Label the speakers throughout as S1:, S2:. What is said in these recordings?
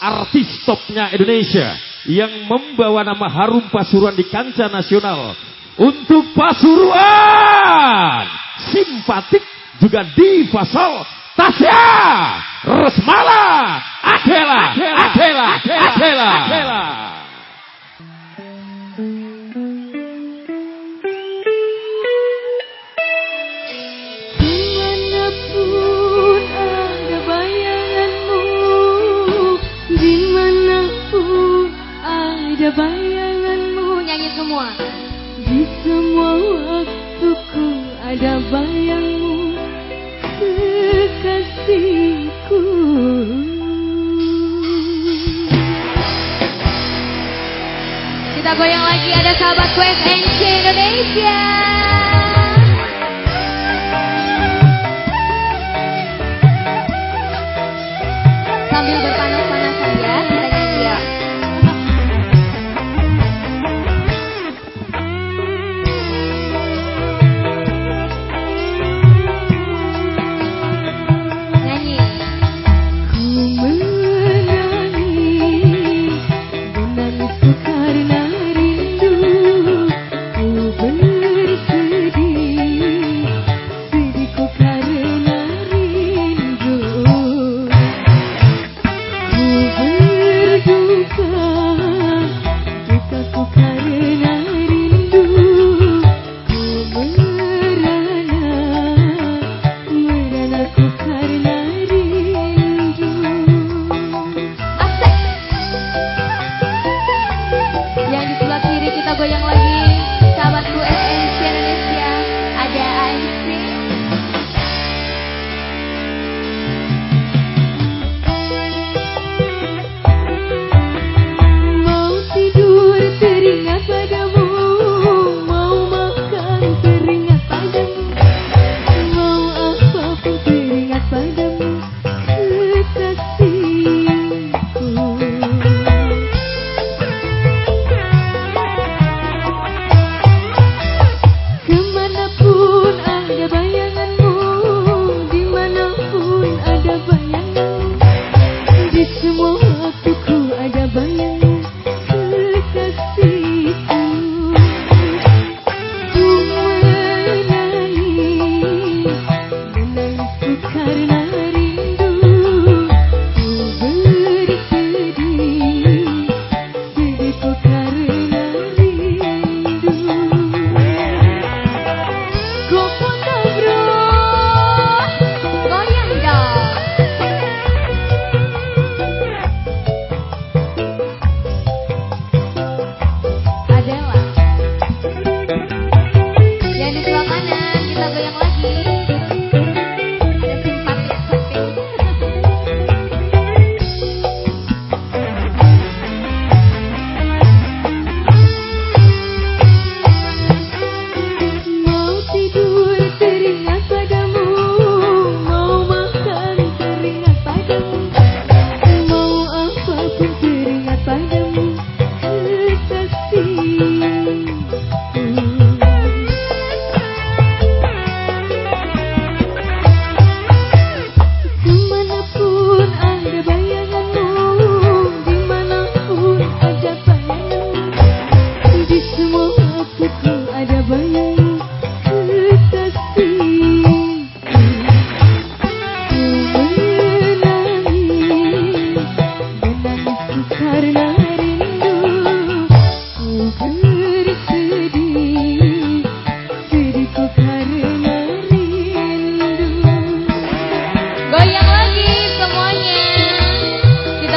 S1: artis topnya Indonesia yang membawa nama harum Pasuruan di kancah nasional untuk Pasuruan simpatik juga di Fasal Tasya Resmala
S2: Akela Akela Akela Akela, Akela. Akela. semua. Di semua waktuku ada bayangmu Kekasihku. Kita goyang lagi ada sahabat West NC Indonesia.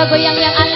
S2: goyang yang ada.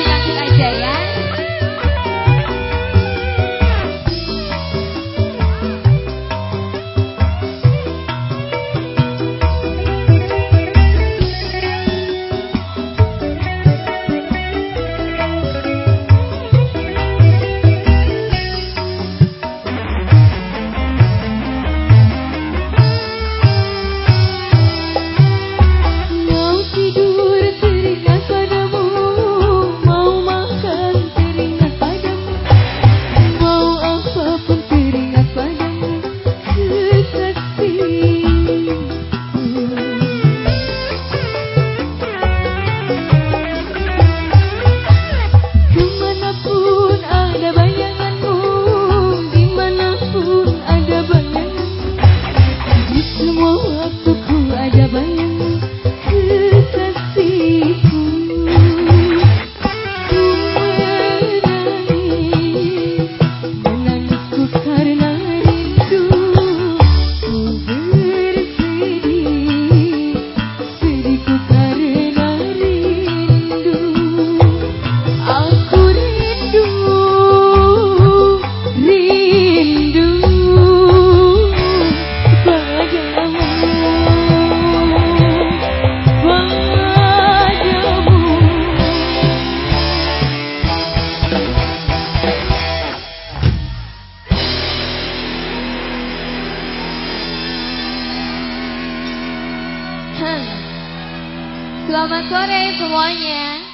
S2: Selamat
S3: sore semuanya.